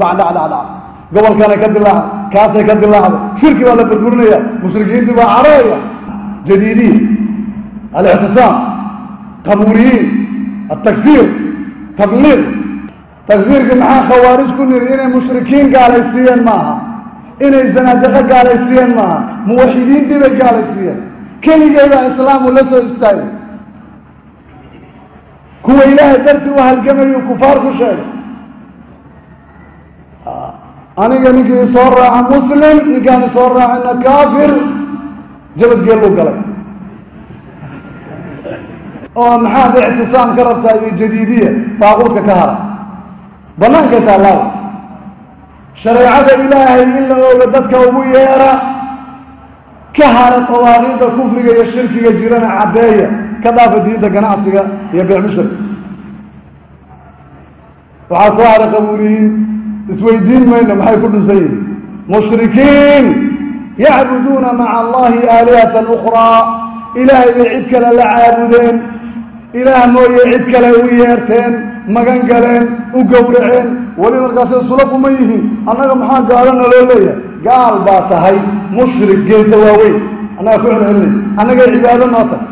bacdhacdhacdhac gobolkana ka dilaacda kaasay ka dilaacda shirki baa la burburinaya mushrikiintii baa cararaya jadiidiin alictisaam qabuuriyiin altakfiir tabliiq. Takfiirkii maxaa khawaarij ku niri inay mushrikiin gaalaysiiyeen maaha? Inay zanaadiqo gaalaysiiyeen maaha? Muwaxidiintii bay gaalaysiiyeen. Keligeebaa islaamu la soo istaagay. Kuwa ilaahay dartii u halgamayuu kufaar ku sheegay aniga ninkii isoo raaca muslim ninkaan isoo raacina kaafir jabadgeel buu galay. Oo maxaad ictisaam ka rabtaa iyo jadiidiya? Baaquudka ka hara. Banaanka taallaawa shareecada ilaahay in la ooga dadka ugu yeera ka hara dawaaqiida kufriga iyo shirkiga jirana caddeeya ka dhaafa diinta ganacsiga iyo beecmushirka waxaa soo haray qabuuliyiin isweydiin mayno maxay ku dhunsan yihiin mushrikiin yacbuduuna maca allahi aalihatan ukhraa. Ilaahay bay cid kale la caabudeen. Ilaah mooye cid kale u yeerteen magan galeen u gowraceen. Weli markaasay isula kuma yihiin. Annaga maxaa gaalana loo leeyahay? Gaal baa tahay mushrik geesa waaweyn. Annaga ku celcelinay annagay cibaado noo tahay.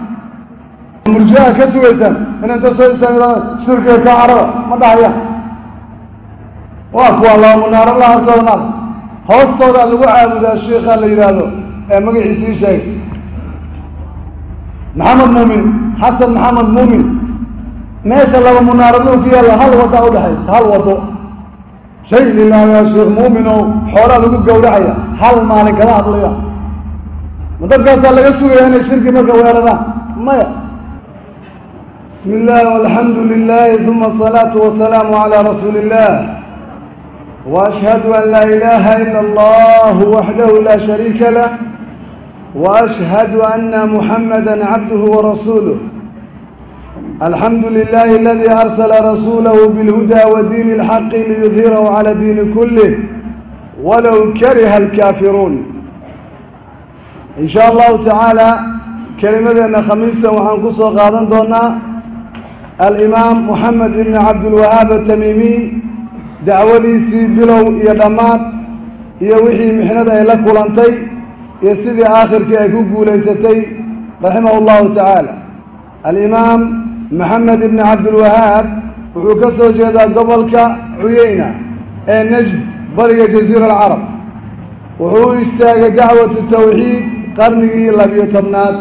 Murjiaha ka sugaysaan inay inta soo istaagdaan shirkiga ka carada ma dhahayaan waa kuwa laba munaaro la hartooda naal hoostoodaa lagu caabudaa shiikaa la yidhaahdo ee magaciisa ii sheegay. Maxamed muumin xasan maxamed muumin. Meesha laba munaaraduu ku yaalla hal waddaa udhexaysa hal wado. Shay lilah yaa sheekh muumin oo xoolaa lagu gawracaya hal maalin kala hadlaya. Ma dadkaasaa laga sugaya inay shirki marka weeraraan. Maya. Bismi illahi walxamdu lilahi uma asalaatu wasalaamu calaa rasuuli illah وأشهد أن لا إله إلا الله وحده لا شريك له وأشهد أن محمدا عبده ورسوله الحمد لله الذي أرسل رسوله بالهدى ودين الحق ليظهره على دين كله ولو كره الكافرون إن شاء الله تعالى كلمتنا خميسة وحنقصها قادا دونا الإمام محمد بن عبد الوهاب التميمي dacwadiisii bilow iyo dhammaad iyo wixii mixnada ay la kulantay iyo sidii aakhirkii ay ku guulaysatay raximahu llahu tacaala. Alimaam maxamed ibni cabdilwahaab wuxuu ka soo jeedaa gobolka cuyeyna ee najd bariga jaziira alcarab. Wuxuu istaagay dacwatu tawxiid qarnigii labiyo tobnaad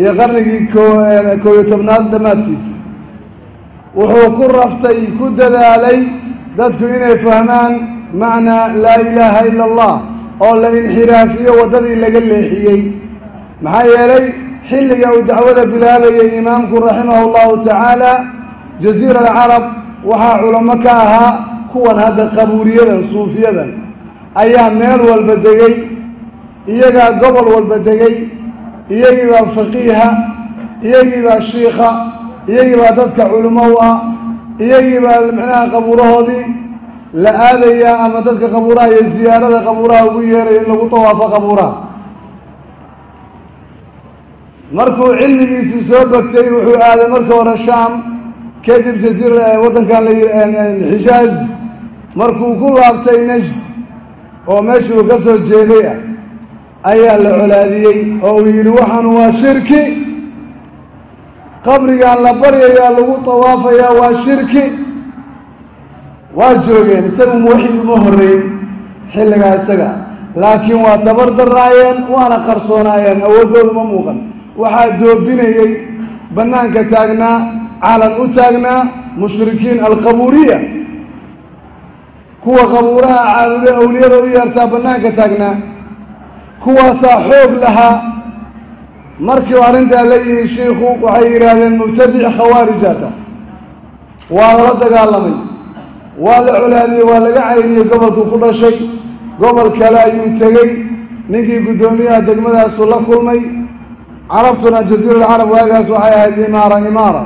iyo qarnigii kooyo tobnaad dhammaadkiisa wuxuu ku raftay ku dadaalay dadku inay fahmaan macnaa laa ilaaha ila allah oo la inxiraafiyo waddadii laga leexiyey. Maxaa yeelay xilliga uu dacwada bilaabayay imaamku raximahu llahu tacaala jaziira alcarab waxaa culamo ka ahaa kuwan hadda qabuuriyadan suufiyadan ayaa meel walba degay iyagaa gobol walba degay iyagii baa faqiiha iyagii baa shiikha iyagii baa dadka culimo u ah iyagii baa micnaha qabuurahoodii la aadayaa ama dadka qabuuraha iyo ziyaarada qabuuraha ugu yeeraya in lagu tawaafo qabuuraha. Markuu cilmigiisii soo bagtay wuxuu aaday marka hore shaam kadib jaziira waddankan la xijaaz markuu ku laabtay najd oo meeshii uu ka soo jeeday ah ayaa la colaadiyey oo uu yidhi waxaan waa shirki qabrigaan la baryayaa lagu tawaafayaa waa shirki. Waa joogeen isagu muwaxid uma horreyn xilligaa isaga. Laakiin waa dabar daraayeen waana qarsoonaayeen awooddooda ma muuqan. Waxaa doobinayey bannaanka taagnaa calan u taagnaa mushrikiin alqabuuriya. Kuwa qabuuraha caabude awliyada u yeertaa bannaanka taagnaa. Kuwaasaa xoog lahaa markiiu arrintaa la yimi shiikhu waxay yidhaahdeen mubtadic khawaarijata. Waa lala dagaalamay. Waa la colaadiyey waa laga cayriyey gobolku ku dhashay. Gobol kale ayuu tegey. Ninkii guddoomiyaha degmadaasu la kulmay. Carabtuna jaziiralcarab waagaas waxay ahayd imaara imaara.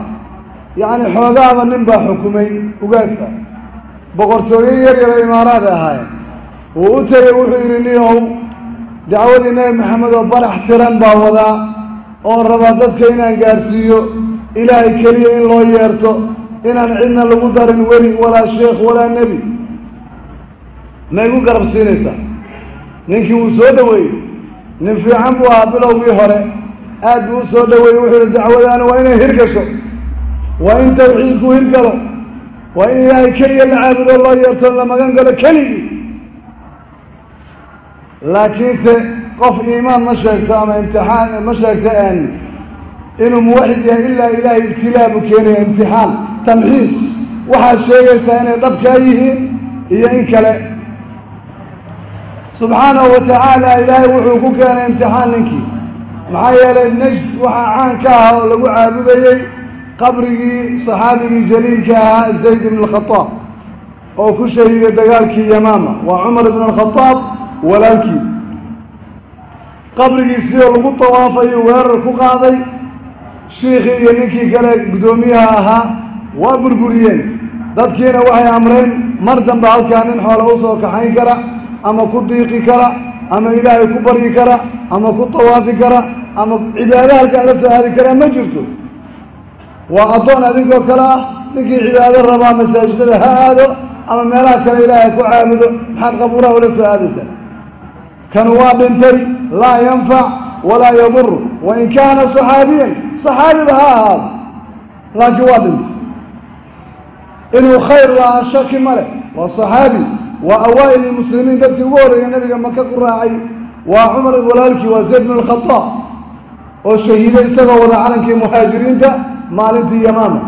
Yacni xoogaaba nin baa xukumay ugaasa boqortooyo yar yara imaaraada ahaayeen. Wuu u tegey wuxuu yidhi niyow dacwadii nebi maxamed oo barax tiran baa wadaa oon rabaa dadka inaan gaarsiiyo ilaahay keliya in loo yeerto inaan cidna lagu darin weli walaa sheekh walaa nebi. Ma igu garab siinaysaa? Ninkii wuu soo dhoweeyey. Nin fiican buu ahaa bilowgii hore. Aad buu u soo dhoweeyey wuxuu yihi dacwadaani waa inay hirgasho waa in tawxiidku hirgalo waa in ilaahay keliya la caabudo loo yeerto la magan galo keligii laakiinse qof iimaan ma sheegto ama imtixaan ma sheegto inuu muwaxid yahay ilaa ilaahay ibtilaa buu keenaya imtixaan tamxiis. Waxaad sheegaysaa inay dhabkaa yihiin iyo in kale. Subxaanahu wa tacaala ilaahay wuxuu ku keenay imtixaan ninkii. Maxaa yeelay najd waxaa caan ka ah oo lagu caabudayey qabrigii saxaabigii jaliilka ahaa zayd ibn alkhataab oo ku shahiiday dagaalkii yamaama. Waa cumar ibn alkhataab walaalkii. Qabrigiisii oo lagu tawaafayo weerar ku qaaday shiikhii iyo ninkii kale guddoomiyaha ahaa waa burburiyeen. Dadkiina waxay amreen mar dambe halkaa nin xoole u soo kaxayn kara ama ku diiqi kara ama ilaahay ku baryi kara ama ku tawaafi kara ama cibaado halkaa la soo aadi kara ma jirto. Waa addoon adinkoo kale ah ninkii cibaado rabaa masaajidada ha aado ama meelaha kale ilaahay ku caabudo maxaad qabuuraha ula soo aadaysaa kan waa dhintay laa yanfac walaa yadur wain kaana saxaabiyan saxaabiba ha ahaado. Laakiin waa dhintay. Inuu khayr lahaa shaki ma leh. Waa saxaabi waa awaa'il ilmuslimiin dadkii ugu horreeya nabiga maka ku raacay. Waa cumar walaalkii waa zayd bin alkhataab oo shahiiday isagoo wada calankii muhaajiriinta maalintii yamaama.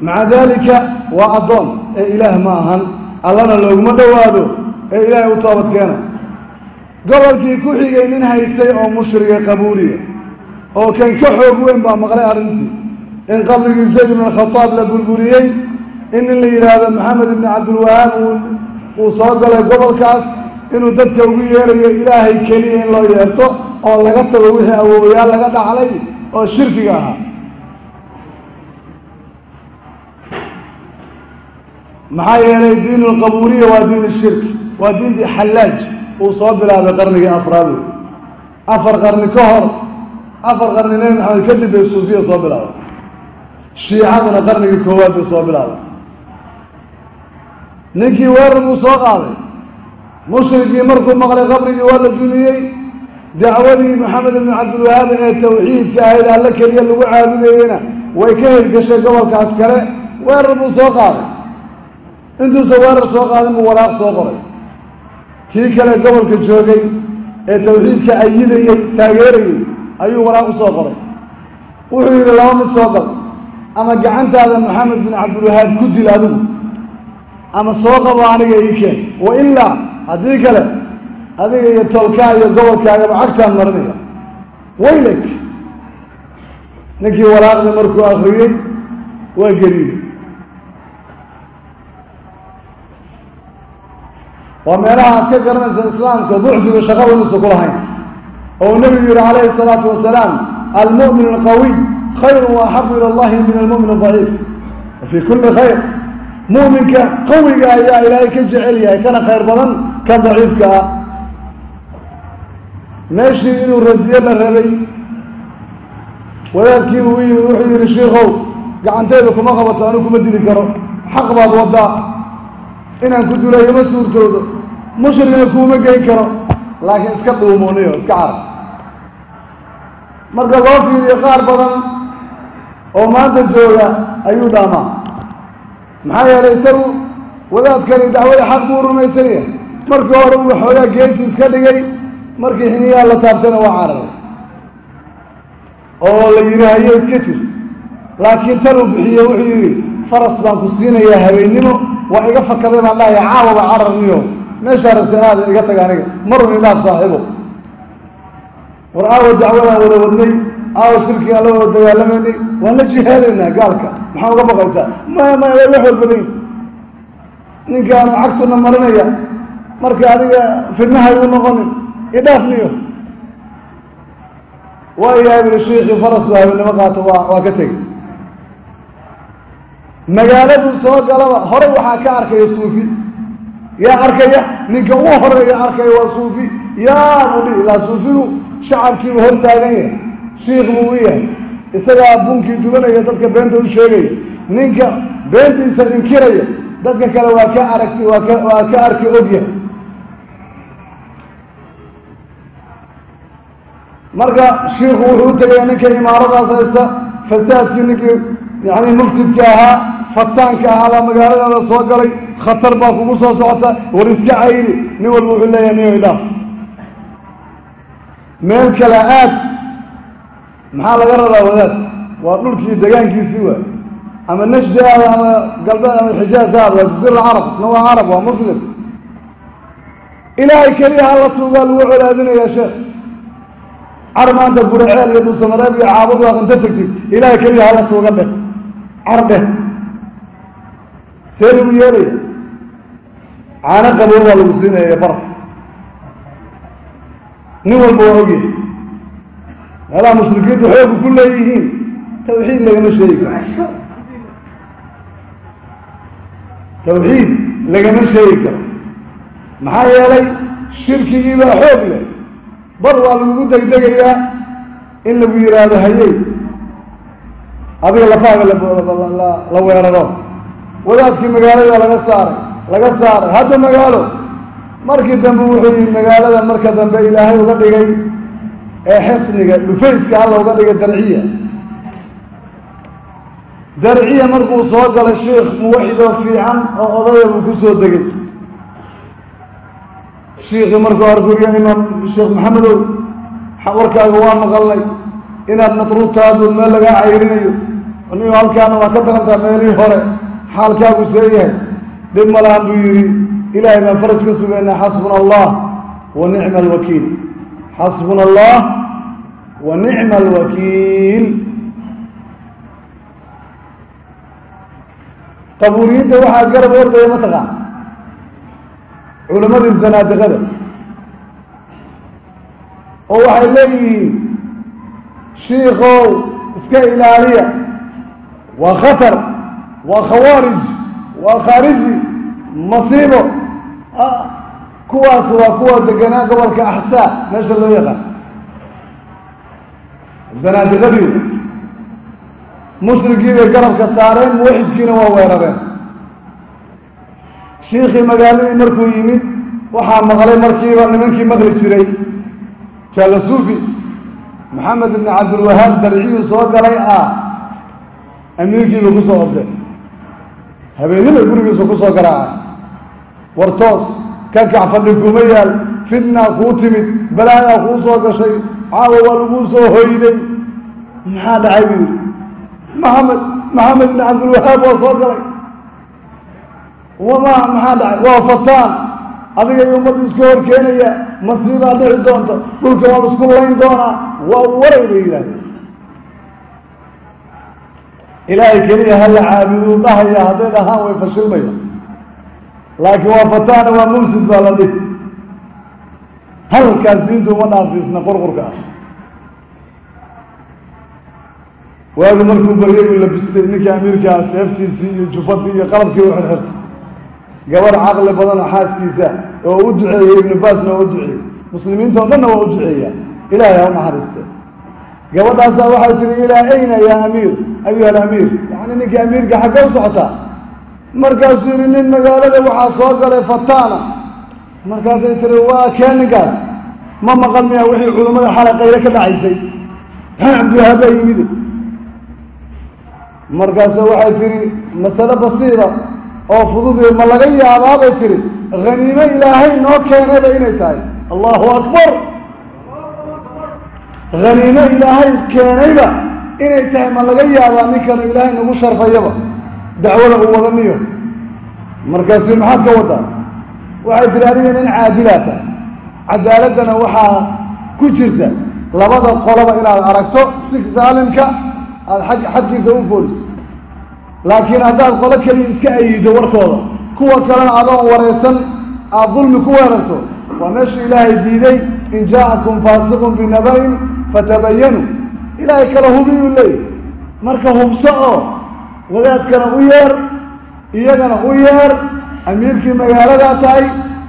Maca daalika waa addoon. Ee ilaah ma ahan. Allana looguma dhowaado. Ee ilaahay u toobad keena gobolkii ku xigay nin haystay oo mushriga qabuuliya oo kan ka xoog weyn baa maqlay arrintii. In qabrigii zayd ibn alkhataab la burburiyey in nin la yidhaahdo maxamed ibni cabdilwahaab uu soo galay gobolkaas inuu dadka ugu yeerayo ilaahay keliya in loo yeerto oo laga tago wixii awoowayaal laga dhaxlay oo shirkiga ahaa. Maxaa yeelay diin alqabuuriya waa diin shirki waa diintii xallaaj uu soo bilaabay qarnigii afraad. Afar qarni ka hor afar qarni nebi maxamed kadib bay suufiya soo bilaabay shiicaduna qarnigii koowaad bay soo bilaabay ninkii weerar buu soo qaaday. Mushrikii markuu maqlay qabrigii waa la dumiyey dacwadii maxamed ibni cabdilwahaab ee tawxiidka ahayd alle keliya lagu caabudayeyna way ka hirgashay gobolkaas kale. Weerar buu soo qaaday. Intuusa weerar soo qaadin buu walaaq soo qoray kii kale gobolka joogay ee tawxiidka ayidayey taageerayey ayuu walaaq u soo qoray wuxuu yidhi laba mid soo gal. Ama gacantaada maxamed bin cabdilwahaab ku dil adigu. Ama soo qabo aniga ii keen wa ilaa haddii kale adiga iyo tolkaa iyo gobolkaagaba cagtaan marinaya. Waylek. Ninkii walaaqdii markuu akriyey waa geriiyey waa meelaha aad ka garanaysa islaamka ducfiga shaqada inuusa ku lahayn oo nebigu yihi calayhi الsalaatu wasalaam almu'min alqawiy khayru waaxabu ila allahi min almu'min adaciif wa fii kuli khayr mu'minka qawiga ayaa ilaahay ka jecel yahay kana khayr badan kan daciifka ah. Meeshii inuu radiyo la rabay wadaadkiibu u yimid wuxuu yihi shiikow gacanteyda kuma qabato anigu kuma dili karo. Xaq baad waddaa. Inaan ku dulayo ma suurtoodo mushrigna kuuma geyn karo laakiin iska dhuumooniyo iska carab marka loo fiiriyo qaar badan oo maanta jooga ayuu dhaamaa. Maxaa yeelay isagu wadaadkani dacwada xaq buu rumaysan yahay markii hore uu xoogaa geesi iska dhigay markii xiniyaa la taabtana waa cararay. Oo la yidhi iska jir. Laakiin tan uu bixiye wuxuu yidhi faras baan ku siinayaa habeennimo waa iga fakaday baan dhahaya caawaba cararniyo meeshaa rabta aada iga taga aniga. Marun idhaaf saaxiibo. War aawa dacwadaan wada wadnay aawa shirkigaan la wada dagaalamanay waan la jihaadaynaa gaalka. Maxaa uga baqaysaa? Maya maya way wax walbadayn ninkaanu cagtuna marinaya marka adiga fidnahay u noqonin idhaafniyo waa yahay buli shiikii faras baa habeennimo qaato waa waa ka tegey. Magaaladu soo galaba horey waxaa ka arkaya suufi yaa arkaya ninka ugu horreeya arkaya waa suufi yaa buu dhihi ilaa suufigu shacabkiibu hor taagan yahay shiikh buu u yahay isagaa bunkii dubanaya dadka beenta u sheegaya ninka beentiisa inkiraya dadka kale waa ka aragti waa ka waa ka arki ogyahay marka shiiku wuxuu u tegaya ninka imaaradaas haysta fasaadkii ninkii yani mufsidka ahaa fataanka ahaa baa magaaladaada soo galay. Khatar baa kugu soo socota. War iska cayri. Nin walba wuxuu leeyahay niyo idhaaf meel kale aad. Maxaa laga raraa wadaad? Waa dhulkii degaankiisii waay ama najdi aada ama galbeed ama xijaaz aada waa jasiira carab. Isna waa carab waa muslim. Ilaahay keliya hala tuugaa lagu colaadinayaa sheekh. Car maanta guraceel iyo dhuusamareeb iyo caabud waad inta tegtid ilaahay keliya hala tuuga dheh. Car dheh see lagu yeelaya caano qabow baa lagu siinaya baraf. Nin walba waa ogyahay meelaha mushrikiintu xoogu ku leeyihiin tawxiid lagama sheegi karo. Tawxiid lagama sheegi karo. Maxaa yeelay shirkigii baa xoog leh. Bar waa lagugu degdegayaa in lagu yidhaahdo hayey adiga lafaaga la weeraro wadaadkii magaalada laga saaray laga saaray. Hadda magaalo markii dambe wuxuu yihi magaalada marka dambe ilaahay uga dhigay ee xisniga dhufayska alla uga dhigay darciya. Darciya markuu soo galay sheikh muwaxidoo fiican oo odaya buu ku soo degay. Shiikii markuu arguriya imaam sheekh maxamedow warkaaga waa maqalnay. Inaad matruubtaadu meel lagaa cayrinayo. Nigo halkaana waa ka darantaa meelihii hore xaalkaagu see yahay. Dhib malahan buu yidhi ilaahay baan faraj ka sugaynaa xasbuna allah wa nicma alwakiil xasbuna allah wa nicma alwakiil qabuuriyiinta waxaa garab ordaya mataqaan culamadii zanaadiqada oo waxay leeyihiin shiikow iska ilaaliya waa khatar waa khawaarij waa khaariji masiibo. Kuwaas waa kuwa deganaa gobolka axsaa meesha loo yaqaan. Zanaadiqadii mushrikii bay garabka saareen muwaxidkiina waa weerareen. Shiikii magaaladii markuu yimid waxaa maqlay markiiba nimankii maqli jiray jaalasuufi maxamed ibni cabdilwahaab darciyuu soo galay ah amiirkiiba ku soo ordeen habeenima gurigiisa ku soo war toos ka kac fadhi kuma yaal fitnaa kuu timid balaayaa kuu soo gashay caawa waa laguu soo hoyday. Maxaa dhacay buu yidhi? Maxamed maxamed ibni cabdilwahaab waa soo galay. Wama maxaa dhacay? Waa fataan. Adiga iyo ummadda iska hor keenaya masiibaa dhici doonta. Dhulka waan isku layn doonaa. Waa waray bay yidhahdeen ilaahay keliya hala caabuduu dhahaya hadday dhahaan way fashilmaya laakiin waa fataana waa mufsid baa la dhihi halkaas diintu uma dhaafsiisna qurqurka ah. Waagu markuu baryay buu labistay ninkii amiirkaa seeftiisii iyo jufadii iyo qalabkii u xirxirtay. Gabar caqli badan oo xaaskiisa oo u duceeyey ibnu baasna oo u duceeyey. Muslimiinta oo dhanna waa u duceeyaa. Ilaahay ha u naxariiste gabadhaasaa waxay tihi ilaa ayna yaa amiir? Ayuha alamiir. Yani ninkii amiirka xagga u socotaa markaasuu yihi nin magaalada waxaa soo galay fataana. Markaasay tiri waa kee ninkaas ma maqan miya wixii culammada xalay qaylo ka dhacaysay. Maxaa cabdiwahaab baa yimid. Markaasu waxay tihi masale basiira oo fududiy ma laga yaabaa? Bay tihi haniimo ilaahay noo keenayba inay tahay. Allahu akbar haniimo ilaahay keenayba inay tahay ma laga yaabaa ninkana ilaahay nagu sharfayaba dacwada uu wadaniyo markaasuu maxaad ka wadaa waxay tihi adiga nin caadilaa tahay cadaaladdana waxaa ku jirta labada qoloba inaad aragto si daalimka aada xag xadkiisa u fooliso. Laakiin haddaad qolo keliya iska ayido warkooda kuwa kalena adoon waraysan aada dulmi ku weerarto waa meesha ilaahay diiday in jaaءakum faasiqun binaba-in fatabayanuu ilaahay kala hubiyuu leeyahy marka hubso oo wadaadkana u yeer iyagana u yeer amiirkii magaaladaa tahay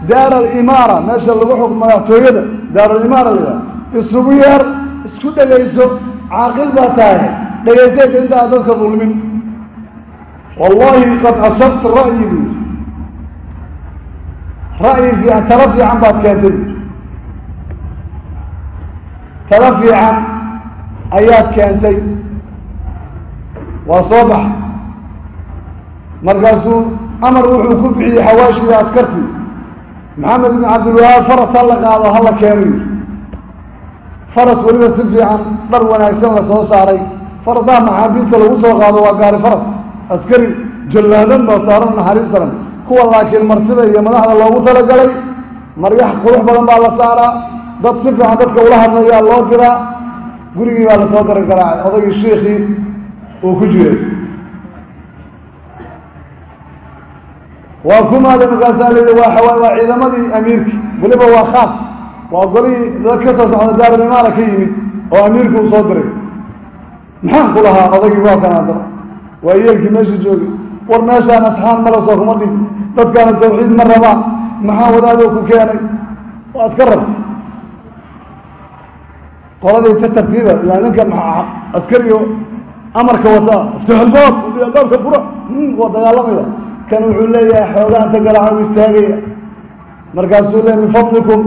daar alimaara meesha lagu xuk madaxtooyada daar alimaara la yidhaha isugu yeer isku dhegayso caaqil baa tahay. Dhegaysayka inta aad dadka dulmin. Wallahi qad asabta ra'yi buu ra'yi fiican talo fiican baad keentay talo fiican ayaad keentay. Waa soo baxa markaasuu amar wuxuu ku bixiyey xawaashida askartii. Maxamed ibn cabdilwahaab faras ha la qaado hala keeno faras weliba si fiican dhar wanaagsan la soo saaray. Farasaha maxaabiista lagu soo qaado waa gaari faras. Askari jallaadan baa saaran naxariis daran. Kuwa laakiin martida iyo madaxda loogu talagalay maryax qurux badan baa la saaraa dad si fiican dadka ula hadlayaa loo diraa gurigii baa la soo dara garaacay odaygii shiikii uu ku jiray. Waa kumaale markaasaa la yidhi waa waa ciidamadii amiirki. Weliba waa khaas. Waa golihii dad ka soo socda daarulimaara ka yimid oo amiirku uu soo diray. Maxaan ku lahaa odaygii waa kanaadara waa yeelkii meesha joogay war meeshaan asxaan male soo kuma dhig dadkaana tawxiid ma rabaan. Maxaa wadaadoo ku keenay? Waa iska rabta qoladii ta tartiiba ilaa ninka maa askarigo amarka wataa iftax albaab albaabka fura waa dagaalamaya. Kan wuxuu leeyahay xoogaa inta garaaca u istaagaya. Markaasuu leeya min fadlikum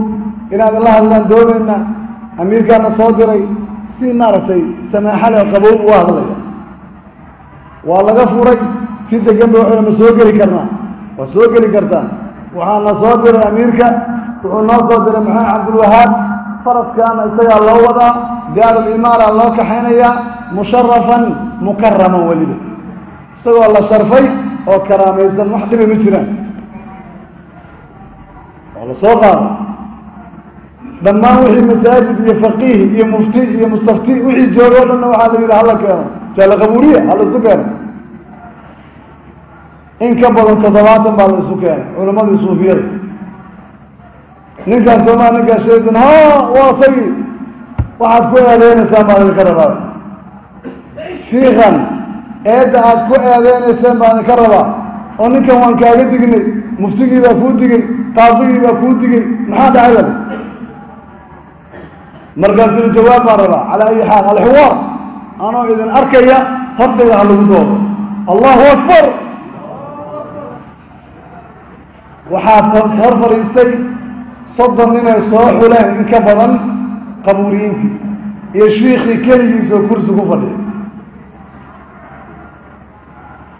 inaadan la hadlaan doonayna amiirkaana soo diray si maaragtay samaaxale qabow u hadlaya. Waa laga furay si degan ba wuxuu ma soo geli karnaa. Waa soo geli kartaa. Waxaana soo diray amiirka wuxuu noo soo diray maxamed cabdilwahaab faraskaana isagaa loo wadaa daarulimaara loo kaxaynayaa musharafan mukaraman weliba. Isagoo la sharfay oo karaamaysan wax dhibi ma jiraan. Oo la soo qaado dhammaan wixii masaajid iyo faqiih iyo mufti iyo mustafti wixii jooga o dhanna waxaa la yidhi hala keeno. Jaala qabuuriya hala isu keeno. In ka badan toddobaatan baa la isu keenay culammadii suufiyada ninkaas soomaa ninkaas sheegsan ha waa sagii waxaad ku eedeynaysaan baa idinka rabaa. Shiikan eedda aad ku eedeynayseen baa idinka rabaa. Oo ninkan waan kaaga dignay muftigii baa kuu digay qaadigii baa kuu digay maxaa dhacay markaasuu jawaab baan rabaa calaa ayi xaal alxiwaar anoo idin arkaya hortayda ha lagu doodo. Allahu akbar! Waxaa hor fadhiistay soddon ninay soo xuleen in ka badan qabuuriyiintii iyo shiikii keligiis oo kursi ku fadhiya.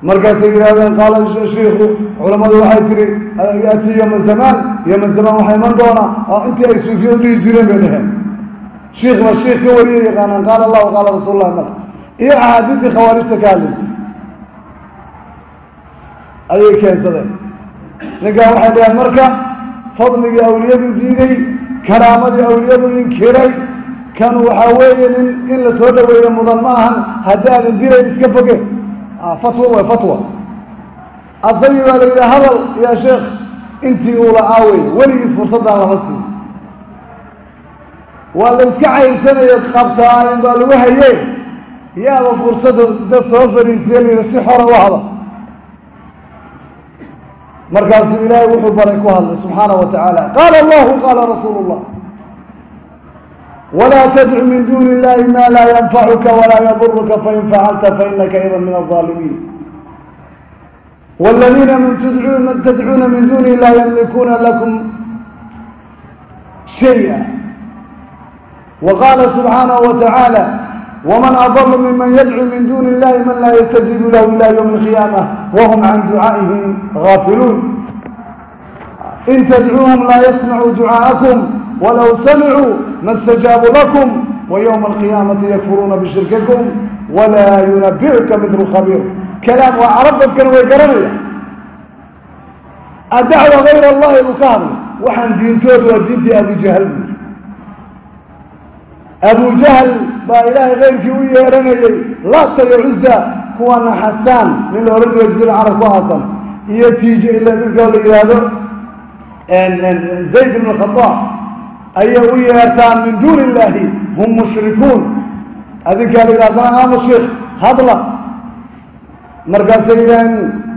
Markaasay yidhahdeen qaala shiiku culammadu waxay tihi yaati yoma zamaan yoma zamaan waxaa iman doonaa? Oo intii ay suufiyadu dhihi jireen bay dheheen shiik ba shiik ka wariye yaqaanaan qaala allahu qaala rasuul llahi mal iyo axaadiistii khawaarijta ka hadlaysay. Ayay keensadeen. Ninkaan waxay dhaheen marka fadligii awliyadu diiday karaamadii awliyadu inkiray. Kan waxaa weeye nin in la soo dhaweeyo mudan ma ahan haddaadan dilayn iska foge. Fatwa way fatwa. Asagii baa la yidhi hadal yaa sheekh intii uu la-aa wey weligiis fursaddan lama siiyo waa la iska cayrsanaya qabtaanin baa lagu haye yaaba fursadda da soo fariisiye la si xora u hada markaasuu ilaahay wuxuu baray ku hadlay subxaana wa tacaala qaala allahu qaala rasuulu llah walaa tadcu min duuni illahi ma laa yanfacuka walaa yaduruka fain facalta fainaka idan min alظaalimiin wاladiina min tadcuuna min duni la ymlikuuna lakum shayئa waqaala subxaanahu wa tacaala wman adl miman yadcuu min duni illahi man laa yastajiibu lahu ila ywmi اlqiyaamah whm can ducaa'ihim gaafiluun in tadcuuhum laa yasmacuu ducaa'akum walow samicuu ma stajaabuu lakum waywma alqiyaamati yakfuruuna bishirkikum wla yunabicuka midlu khabiir kalaam waa carab way garanaya adacwa gayr allahi buu ka hadlay waxaan diintooda waa diintii abujahl abujahl baa ilaahay keyrkii u yeeranayey laata iyo cuza kuwana xasaan nin la ohan jiro jasiira carab ku aasan iyo tij midka la yidhaahdo zayd ibn khadaab ayay u yeertaan min duuni illahi hum mushrikuun. Adinkaa la yidhahdana ama sheikh hadla. Markaasay yidhaaheen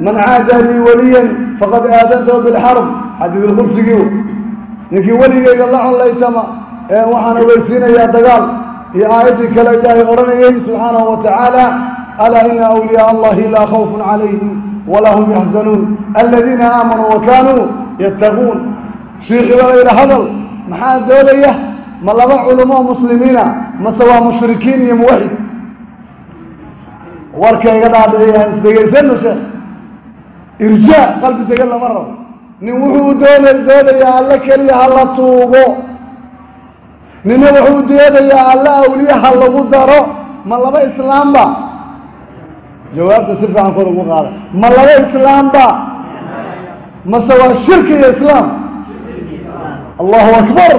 man caada lii waliyan faqad aadantahu bilxarb xadiid ninkii weligeyga la collaytama waxaan ogeysiinayaa dagaal iyo aayaddii kale ilaahay odhanayay subxaanahu wa tacaala alaa ina awliyaa allahi laa khawfun calayhim walaa hum yaxzanuun aladiina aamanuu wa kaanuu yattaquun. Shiikii baa la yidhi hadal maxaa doodaya? Ma laba culamo oo muslimiina mase waa mushrikiin iyo muwaxid warka iga dhaadhiciya isdhegaysano sheekh irjaa qalbi degan lama rabo. Nin wuxuu doona doodayaa alle keliya ha la tuugo nina wuxuu doodayaa alle awliye ha lagu daro ma laba islaamba? Jawaabta si fiican kor ugu qaada. Ma laba islaamba? Mase waa shirki iyo islaam? Allahu akbar.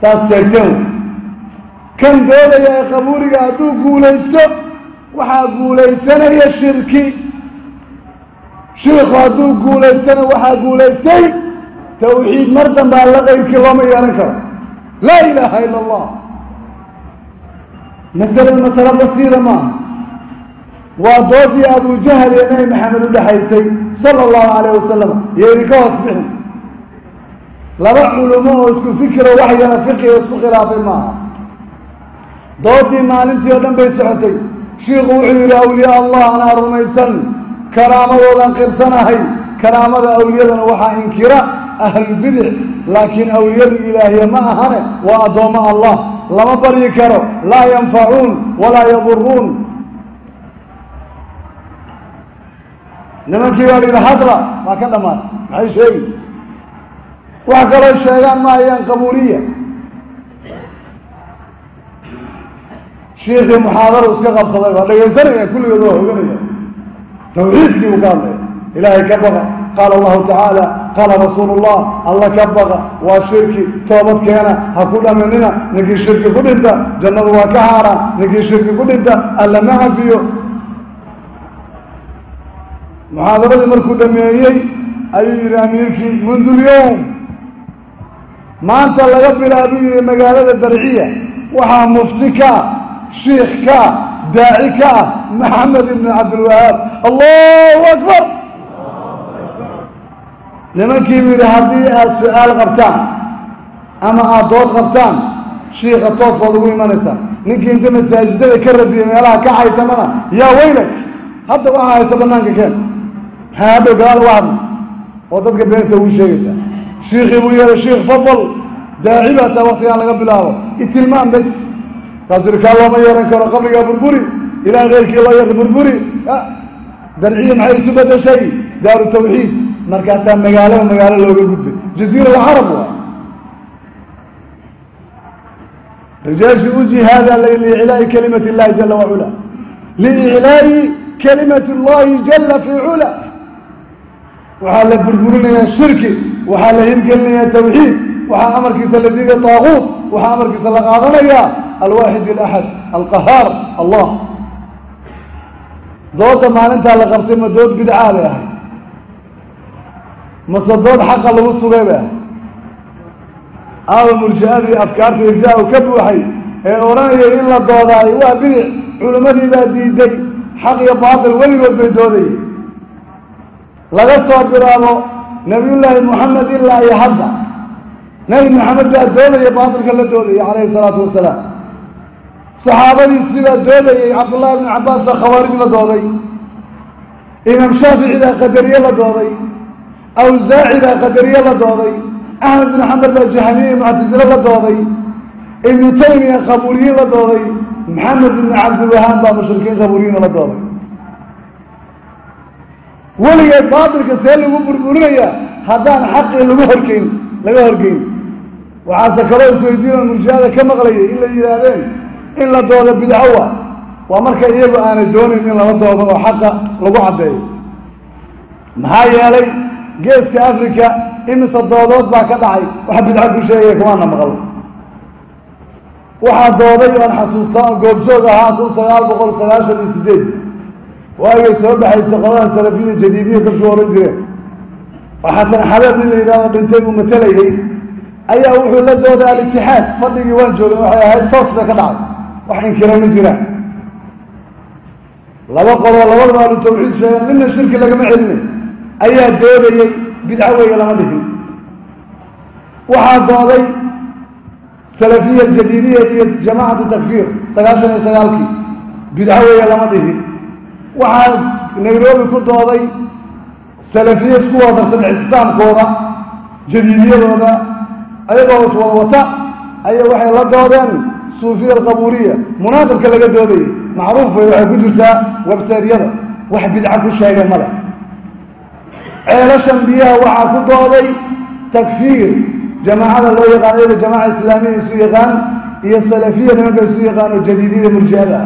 Saas sheegteen. Kan doodaya ee qabuuriga hadduu guulaysto waxaa guulaysanaya shirki. Shiiku hadduu guulaystana waxaa guulaystay tawxiid mar dambe alla qayrkii looma yeehan karo laa ilaaha ila allah masalada masale basiira maaha waa doodii abujahal iyo nabi maxamed udhexaysay sala allahu calayh wasalam iyo idinka hoos bixin laba culimo oo isku fikiro wax yara fiqiga isku khilaafay maaha doodii maalintii oo dhan bay socotay. Shiiku wuxuu yidhi awliyaa allah anaa rumaysan. Karaamadoodan qirsanahay. Karaamada awliyadana waxaa inkira ahlulbidic laakiin awliyadu ilaahiye ma ahane waa addoommo allah. Lama baryi karo laa yanfacuun walaa yaduruun nimankii baa layidhi hadla waa ka dhamaatay maxay sheegi wax kaloo sheegaan ma hayaan qabuuriya shiikii muxaadaro iska qabsaday waa dhegaysanaya kulligood waa hoganaya tawxiidkii uu ka hadlaya ilaahay ka baqa qaala allahu tacaala qaala rasuulu llah alla ka baqa waa shirki toobad keena ha ku dhaminina ninkii shirki ku dhinta jannadu waa ka haaraan ninkii shirki ku dhinta alla ma cafiyo muxaadaradii markuu dhameeyey ayuu yidhi amiirkii mundu lyowm maanta laga bilaabuu yihi magaalada darciya waxaa mufti ka shiikh ka daaci ka ah maxamed ibn cabdilwahaab allahu akbar nimankii buu yidhi haddii aad su'aal qabtaan ama aada dood qabtaan shiika toos baad ugu imanaysaa ninkii inta masaajidada ka radiyay meelaha ka caytamana yaa weylak hadda waxaa haysa banaanka keen maxaa hadhow gadaal uga hadla oo dadka beenta ugu sheegaysaa shiikii buu yeehay shiikh fadal daaci baa taa waktigaan laga bilaabo. Itilmaam bes. Kaasuu yihi kaa looma yeehan karo qabrigaa burburi ilaah keyrkii loo yeerta burburi. Darciya maxay isu bedeshay daaru tawxiid markaasaa magaalaba magaalo looga gudbay jaziira alcarab waa. Rijaashii u jihaada liiclaa'i kalimati illahi jala wacula liiclaa'i kalimati llahi jala fi cula. Waxaa la burburinayaa shirki waxaa la hirgelinayaa tawxiid waxaa amarkiisa la diiday taaguut waxaa amarkiisa la qaadanayaa alwaaxid alaxad alqahaar allah. Dooda maalintaa la qabtay ma dood bidcaa bay ahay mase dood xaqa lagu sugay ahay aaba murji-adii afkaarta irjaa-u ka buuxay ee odhanayay in la doodaayo waa bidic culimmadii baa diiday. Xaq iyo baatil weligood bay doodayay. Laga soo bilaabo nabiyullaahi moxamed ilaa iyo hadda. Nebi maxamed baa doodaya baatilka la doodayay calayhi salaatu wasalaam. Saxaabadiisii baa doodayay cabdullahi ibnu cabbaas baa khawaarij la dooday imaam shaafici baa qadariye la dooday awsaaci baa qadariye la dooday axmed bin xambal baa jahamiye muctasile la dooday ibnu taymiya qabuuriyiin la dooday maxamed ibni cabdilwahaab baa mushrikiin qabuuriyiina la dooday. Weligeed baatilka see lagu burburinaya haddaan xaqii lagu horgeyn laga horgeyn. Waxaase kaloo isweydiinoo murjiada ka maqlayay in la yidhaahdeen in la doodo bidco wa waa marka iyagu aanay doonayn in lala doodo oo xaqa lagu caddeeyo. Maxaa yeelay geeska africa imise doodood baa ka dhacay. Wax bidco ku sheegaya kumaana maqlo waxaa dooday oon xasuustaa goobjoog ahaa kun sagaal boqol sagaashan iyo sideed waagay soo baxaysay qoladan salafiya jadiidiya dadku ohan jireen oo xasan xabeeb nin la yidhahdo dhintay uu matelayay ayaa wuxuu la dooday alitixaad fadhigii waan joogay waxay ahayd soos bay ka dhacday. Wax inkira ma jiraan laba qoloo labadaba ahlu tawxiid sheegeen midna shirki lagama celinay ayaa doodayey bidco weeye lama dhihin waxaa dooday salafiya jadiidiya iyo jamaacatu takfiir sagaashan iyo sagaalkii. Bidco weeye lama dhihin waxaa nairobi ku dooday salafiye isku wadarsan ictisaamkooda jadiidiyadooda ayagoo is wada wata ayay waxay la doodeen suufiya alqabuuriya munaaqibka laga doodayay macruuf way waxay ku jirtaa websaydyada. Wax bidca ku sheegay male ceelashan biyaha waxaa ku dooday takfiir. Jamaacada loo yaqaan iyaga jamaaca islaamiya isu yaqaan iyo salafiya nimanka isu yaqaan oo jadiidiyada murjiada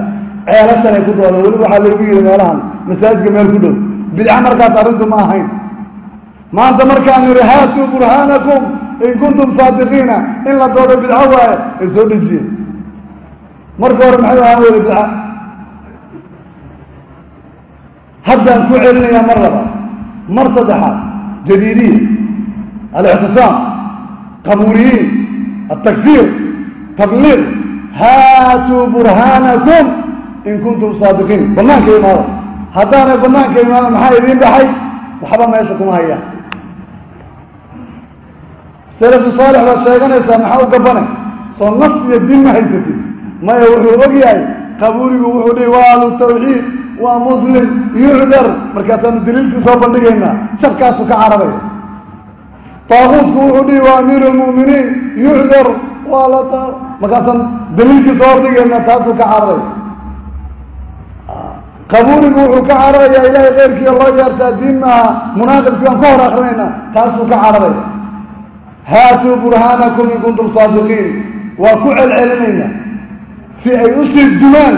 ah ceelashan ay ku dooda weli waxaa laygu yidhi meelahan masaajidka meel ku dhow. Bidca markaas arrintu ma ahayn. Maanta markaan nidhi haatuu burhaanakum in kuntum saadiqiina. In la doodo bidco waaye ay soo dhejiyeen. Marka hore maxay ahaan weyda bidca? Haddaan ku celinayaa mar labaad mar saddexaad jadiidiya alictisaam qabuuriyiin altakfiir tabliiq haatuu burhaanakum in kuntum saadiqiin. Banaanka imaada haddaanay banaanka imaada maxaa idiin baxay? Waxba meesha kuma hayaan. Salafu saalix baad sheeganaysaa maxaa u gabanay soo nas iyo diin ma haysatid. Maya wuxuu og yahay qabuurigu wuxuu dhihi waa tawxiid waa muslim yucdar markaasaanu daliilkii soo bandhigaynaa sharkaasu ka carabaya taaquudku wuxuu dhihi waa amiiru lmu'miniin yucdar waa la markaasaan daliilkii soo hordhigaynaa taasuu ka carabaya qabuurigu wuxuu ka cararayaa ilaahay keyrkiiya loo yeertaa diin maaha munaaqibkii aan ka hor akrinaynaa taasuu ka cararaya haatuu burhaanakum in kuntum saadiqiin. Waa ku celcelinaynaa si ay u sii dumaan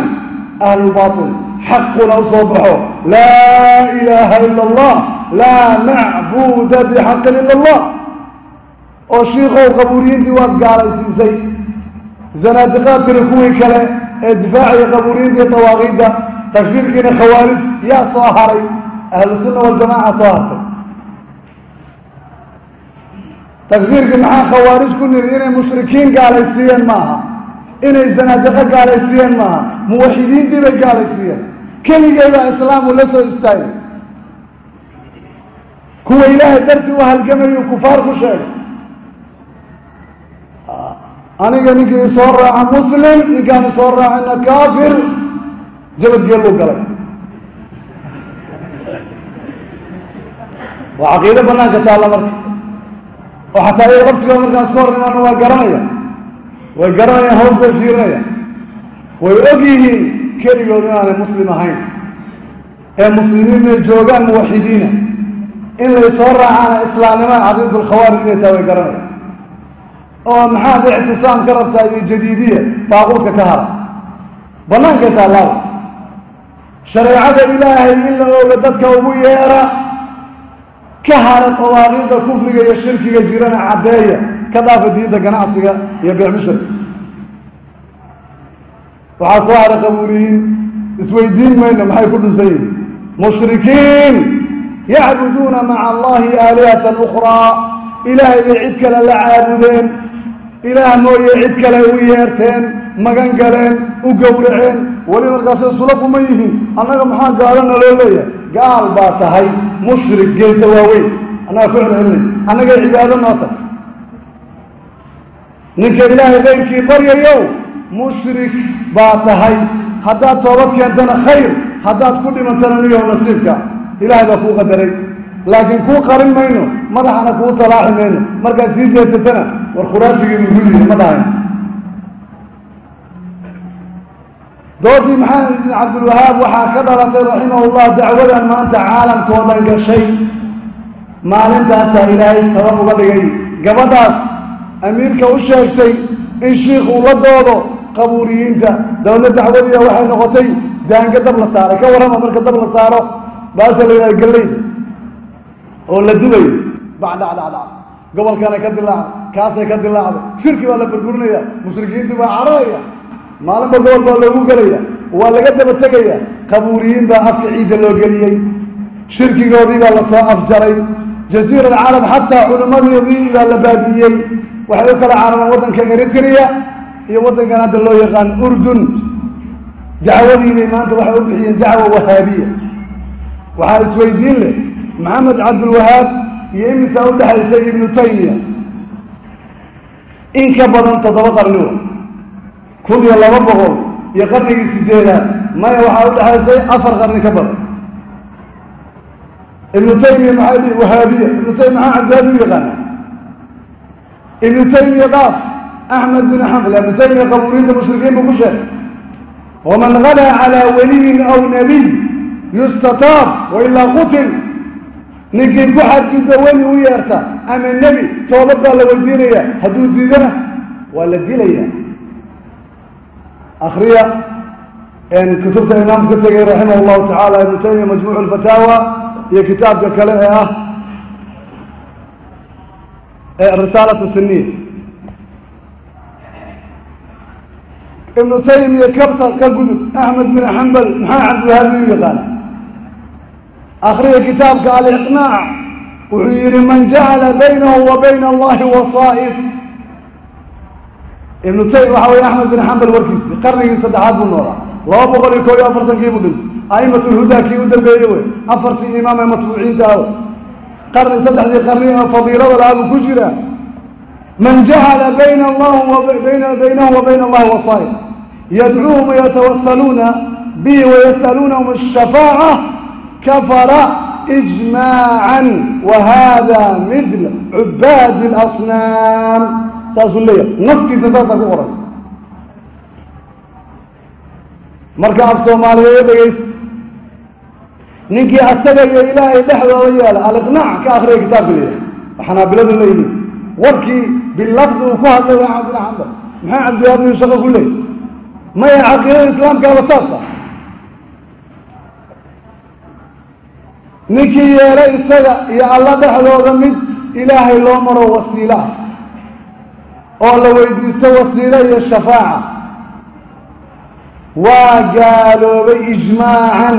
ahlulbaatil xaquna u soo baxo. Laa ilaaha ila allah laa macbuuda bixaqin ila allah oo shiikow qabuuriyiintii waad gaalaysiisay zanaadiqaadkina kuwii kale ee difaacaya qabuuriyiinta iyo dawaaqiidda takfiirkiina khawaarij yaa soo haray ahlu sunna waljamaaca soo hartay. Takfiirkii maxaa khawaarij ku niri? Inay mushrikiin gaalaysiiyeen maaha inay zanaadiqo gaalaysiiyeen maaha. Muwaxidiintii bay gaalaysiiyeen. Keligeeda islaamu la soo istaagay. Kuwa ilaahay dartii u halgamayuu kufaar ku sheegay. Aniga ninkii isoo raaca muslim ninkaan isoo raacina kaafir jabadgeeluu galay. Waa caqiido banaanka taalla marka. Oo xataa iyaga laftigooda markaan iska hor imaano waa garanaya way garanayaan hoos bay fiirinayaan way og yihiin keligood inaanay muslim ahayn. Ee muslimiin inay joogaan muwaxidiina in lay soo raacaana islaamnimada caqiidatu lkhawaarij inay tahay way garanayaan. Oo maxaad ictisaam ka rabtaa iyo jadiidiya baaquudka ka hara. Banaanka taallaawa shareecada ilaahay in la ooga dadka ugu yeera ka hara dawaaqiida kufriga iyo shirkiga jirana caddeeya ka dhaafa diinta ganacsiga iyo beecmushirka waxaa soo haray qabuuliyiin isweydiin mayno maxay ku dhunsan yihiin? Mushrikiin yacbuduuna maca allahi aalihatan ukhraa. Ilaahay bay cid kale la caabudeen. Ilaah mooye cid kale u yeerteen magan galeen u gowraceen. Weli markaasu isula kuma yihiin. Annaga maxaa gaalana loo leeyahay? Gaal baa tahay mushrik geesa waaweyn. Annaga ku celcelinay. Annagay cibaado noo tahay ninka ilaahay keyrkii baryayow mushrik baa tahay. Haddaad toobad keentana khayr haddaad ku dhimantana niyow nasiibka ilaahay baa kuu qadaray. Laakiin kuu qarin mayno madaxana kuu salaaxi mayno. Markaad sii jeesatana war khuraafigii mugulihi ma dhahayn doodii maxamed bin cabdilwahaab? Waxaa ka dhalatay raximahullah dacwadan maanta caalamkoo dhan gashay. Maalintaasaa ilaahay sabab uga dhigay. Gabadhaas amiirka u sheegtay in shiikuu la doodo qabuuriyiinta dabadna dacwadiia waxay noqotay daanga dab la saaray ka warrama marka dab la saaro baasha la yidhaha galleyda oo la dubayo bacdhacdhacdhac gobolkana ka dilaacday kaasay ka dilaacday shirki baa la burburinaya mushrikiintii baa cararaya. Maalinba gobol baa loogu gelaya waa laga daba tegaya qabuuriyiin baa afka ciidda loo geliyey. Shirkigoodii baa la soo afjaray. Jaziira alcaalam xataa culimmadoodii baa la baabi'iyey waxay u kala carareen waddanka eritrea iyo waddankan hadda loo yaqaan urdun. Dacwadiibay maanta waxay u bixiyeen dacwa wahaabiya. Waxaa isweydiin leh maxamed cabdilwahaab iyo imisaa u dhexaysay ibnu taymiya. In ka badan toddoba qarniwa kun iyo laba boqol iyo qarnigii sideedaad maya waxaa u dhexaysay afar qarni ka badan. Ibnu taymiya dhihi wahaabiya? Ibnu taymiya maxaa cabdiwahaab u yaqaana ibnu taymiya dhaaf axmed bin xambal ibnu taymiya qabuuriinta mushrikiin buu ku sheegay waman gadaa calaa waliyin aw nabiy yustataab wailaa qutil. Ninkii ku xadgudba weli u yeerta ama nebi toobad baa la weydiinaya hadduu diidana waa la dilaya akriya kutubta imaamku ka tegay raximah llahu tacaala ibnu taymiya majmuuc lfataawa iyo kitaabka kale ee ah risaalat siniya ibnu taymiya kabta ka gudub axmed bin xambal maxaa cabdilwahaabi u yaqaan? Akriya kitaabka aliqnaac wuxuu yihi man jacala baynahu wa bayna allahi wasaa'id ibnu taymiya waxa weye axmed bin xambal warkiisi qarnigii saddexaad buu noolaa. Laba boqol iyo koob iyo afartankii buu dhintay a'imat lhudaa kii u dambeeyey wey afartii imaam ee matbuuciinta ah qarni saddexdii qarni fadiilada lahaa buu ku jira man jacala bayna baynahu wa bayna allahi wasaa'id yadcuuhum wayatawasaluuna bihi wayas'aluunahum ashafaaca kafara ijmaacan wa hada midl cubaadi اlasnaam saasuu leeyahay naskiisa saasaa ku qoran marka af soomaaliyeeyo dhegaysta ninkii asaga iyo ilaahay dhexdooda yeela aliqnaac ka akriya kitaabka leeyahay. Xanaabiladu leeyihiin warkii bilafdi uu ku hadlay waa cabdin xambal maxaa cabdiwahaab inu shaqo ku leeyay? Maya caqiidada islaamkaaba saasa ninkii yeelay isaga iyo alla dhexdooda mid ilaahay loo maro wasiilo ah oo la weydiisto wasiilo iyo shafaaca. Waa gaaloobay ijmaacan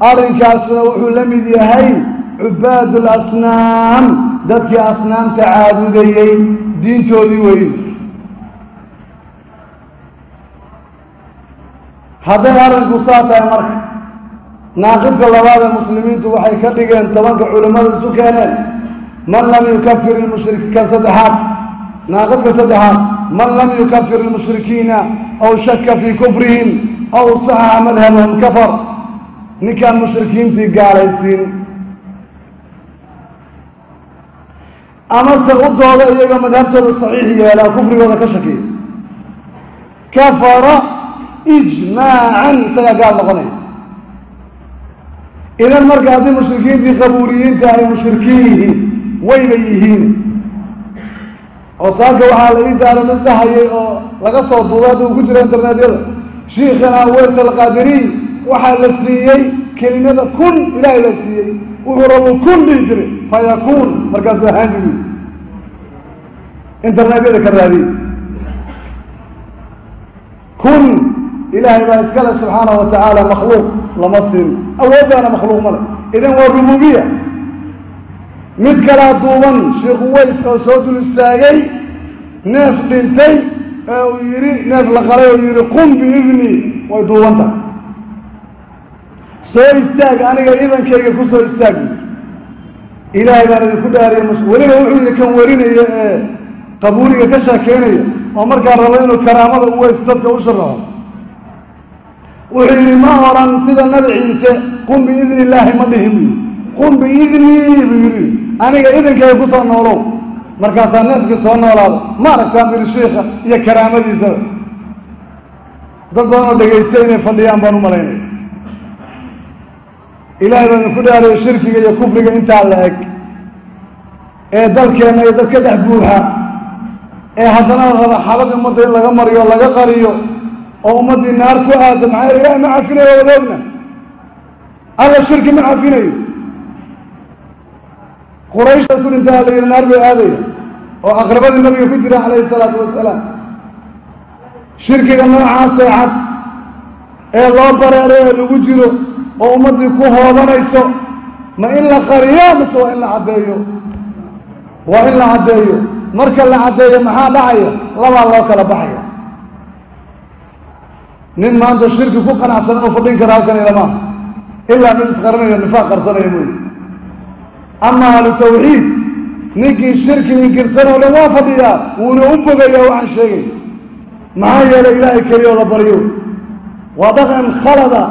arrinkaasuna wuxuu la mid yahay cubaad lasnaam dadkii asnaamta caabudayey diintoodii weyn. Hadday arrinku saa tahay marka naaqibka labaad ee muslimiintu waxay ka dhigeen tobanka culimmada isu keeneen. Man lam yukafir ilmushrik kan saddexaad. Naaqibka saddexaad. Man lam yukafir ilmushrikiina aw shaka fii kufrihim aw saxaxa madhabahum kafar ninkaan mushrikiintii gaalaysiin amase u dooda iyagoo madhabtooda saxiix yeelaa kufrigooda ka shakiya kafara ijmaacan isagaa gaal noqonaya idan marka haddii mushrikiintii qabuuriyiinta ay mushrikiin yihiin wayba yihiin oo saaka waxaa la ii daara mid dhahayay oo laga soo duubay hadda uu ku jira internetyada shiikhana weys alqaadiriy waxaa la siiyey kelimada kun ilaahay la siiyey. Wuxuu rabu kun dhihi jiray fayakuun markaasuu ahaan jiri internetyada ka raadiyey. Kun ilaahay baa iskale subxaanahu wa tacaala makhluuq lama siin. Awooddaana makhluuq male idan waa rububiya mid kalaa duuban sheikhu ways oo soo dul istaagay neef dhintay ee uu yidhi neef la qalay oo yihi qum biidni way duuban tahay soo istaag aniga idankayga ku soo istaag ilaahay baan idinku dhaariya weliba wuxuu yidhi kan warinaya ee qabuuriga ka sheekeynaya oo markaa rabo inuu karaamada uweys dadka u sharaxo wuxuu yidhi ma oran sida nabi ciise qum biidni illaahi ma dhihin bu qum biidnii buu yidhi. Aniga idankayga ku soo noolow. Markaasaa neefkii soo noolaada ma aragtaan biri iyo karaamadiisaba dad badan oo dhegaystay inay fadhiyaan baan u malaynaya ilaahay baa idinku dhaariya shirkiga iyo kufriga intaa la eg. Ee dalkeenna iyo dadka dhex buuxa ee haddana raba xabad ummadda in laga mariyo laga qariyo oo ummaddii naar ku aada maxaa ilahay ma cafinayo wada ogna alla shirki ma cafinayo qurayshta ku dhintaa la yidhi naar bay aadaya. Oo aqrabadii nabiga ku jira calayhi isalaatu wasalaam shirkiga noocaasee cad ee loo bareeray ee lagu jiro oo ummaddii ku hoobanayso ma in la qariyo mise waa in la caddeeyo? Waa in la caddeeyo. Marka la caddeeyo maxaa dhacaya? Labaa loo kala baxaya. Nin maanta shirki ku qanacsan inuu fadhin karo halkan ilamaa ilaa mid isqaranayo nifaaq qarsanaya mooyi ama ahlu tawxiid ninkii shirki inkirsan oo dhan waa fadhiyaa wuuna u bogayaa waxaan sheegay. Maxaa yeelay ilaahay keliyoo la baryo waa dhaqan khalada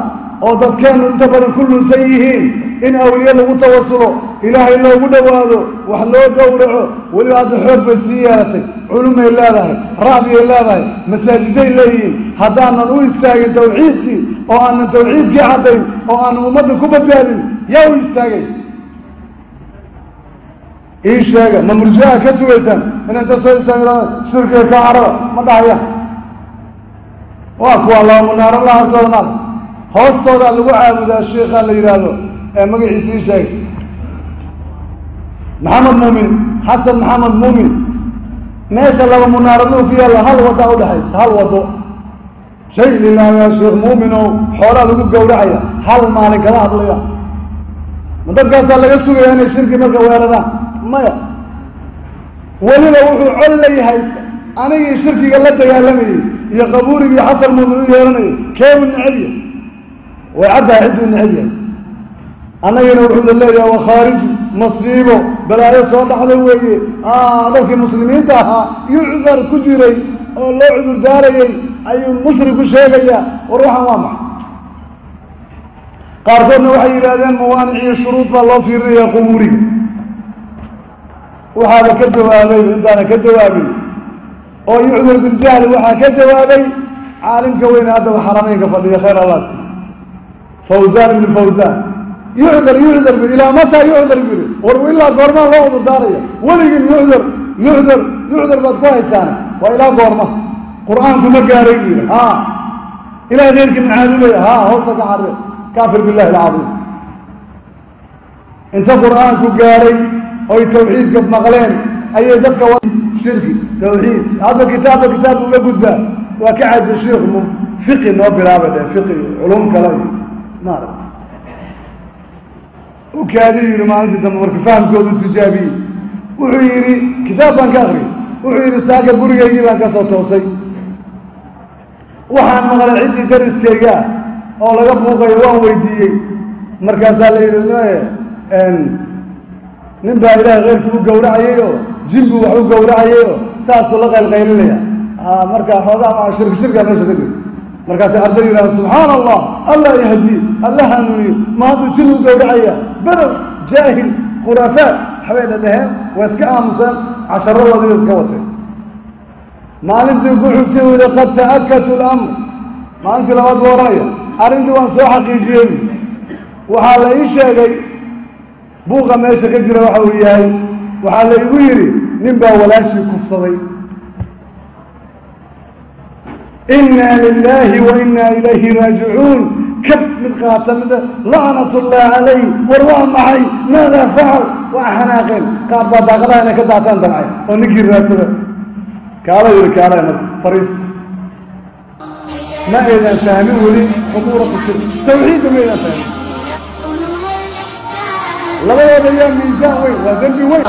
oo dadkeennu inta badan ku lunsan yihiin in awliye lagu tawasulo ilaahay loogu dhowaado wax loo gowraco weliba hadda xoog bay sii yeelatay culumay leedahay racdiyay leedahay masaajiday leeyihiin. Haddaanan u istaagin tawxiidkii oo aanan tawxiidkii caddayn oo aanan ummadda ku badbaadin yaa u istaagay. Ii sheega ma murjiaa ka sugaysaan inay inta soo istaagdaan shirkiga ka caraba ma dhahayaan waa kuwa laba munaaro la hartooda maal hoostoodaa lagu caabudaa sheikhaa la yidhaahdo ee magaciisa ii sheegay. Maxamed muumin xasan maxamed muumin meesha laba munaaraduu ku yaalla hal waddaa udhexaysa hal waddo. Shay lilaah yaa sheekh muumin oo xoolaa lagu gowracaya hal maalin kala hadlaya. Ma dadkaasaa laga sugaya inay shirki marka weeraraan. Maya weliba wuxuu col leeyahay anigii shirkiga la dagaalamayey iyo qabuurigii xasan muumin u yeeranayay keebu necebya way caddahay cidduu neceb yahay. Annagina wuxuu la leeyahay waa khaariji masiibo balaayo soo dhacda weeye. Dadkii muslimiinta ahaa yucdar ku jiray oo loo cudur daarayey ayuu mushriku sheegayaa war waxaan waa maxay? Qaarkoodna waxay yidhahdeen mawaanic iyo shuruud baa loo fiirinaya qubuuriga waxaaba ka jawaabay intaana ka jawaabin oo yucdur biljahli waxaa ka jawaabay caalimka weyne haddaba xarameynka fadhiya khayr allah fawzan ibn fawzan. Yucdar yucdar bi ilaa mataa yucdar biri war ilaa goormaa loo cudur daaraya weligin yucdar yucdar yucdar baad ku haysaane waa ilaa goorma qur'aanku ma gaaray bu yidhi ha ilahay keyrkii macaabudaya ha hoosta ka xarre. Kaafir billahi alcadiim. Inta qur'aanku gaaray oy tawxiidka maqleen ayay dadka shirki tawxiid. Hadda kitaabka kitaabka uga gudbaa. Waa ka caji sheikhu fiqi noo bilaabay de fiqi culum kale maarata u kaadi yidhi maalintii dambe marka fahamkoodu tijaabiyey wuxuu yidhi kitaab baan ka akriyay wuxuu yidhi saaka gurigaygii baan ka soo toosay. Waxaan maqlay ciddii dariskayga oo laga buuqayo waan weydiiyey. Markaasaa la yidhi nin baa ilaahay keyrkii u gawracayay oo jin buu wax u gawracayay oo saasuu la qaylqaylinaya. Marka xoogaa shirki shirkaa meesha ka jir markaasay arday yidhahda subxaana allah allah yahdi alla hanuuniyo ma hadduu jin u gawracaya bedow jaahil khuraafaat waxbay dhadhaheen waa iska aamuseen casharadoodii iska wateen maalintii ku xigtay u yihi qad ta'akatu lamr maalintii labaad buu oranaya arrintii waan soo xaqiijiyey. Waxaa la ii sheegay buuqa meesha ka jira waxa uu yahay. Waxaa la igu yidhi nin baa walaashii kufsaday inna lilahi wa ilayhi raajicuun kab mid qaata mid lacnat ullah calayh war waa maxay? Maada facal waa xanaaqeen qaar baa daaqadaha inay ka daataan damcay oo ninkii raadsada kaala yidhi kaala marka fariista ma aydan fahmin weli umuuratu shirk tawxiidka ma aydan fahmin. Labadooda yaa miisaan weyn waa dembi weyn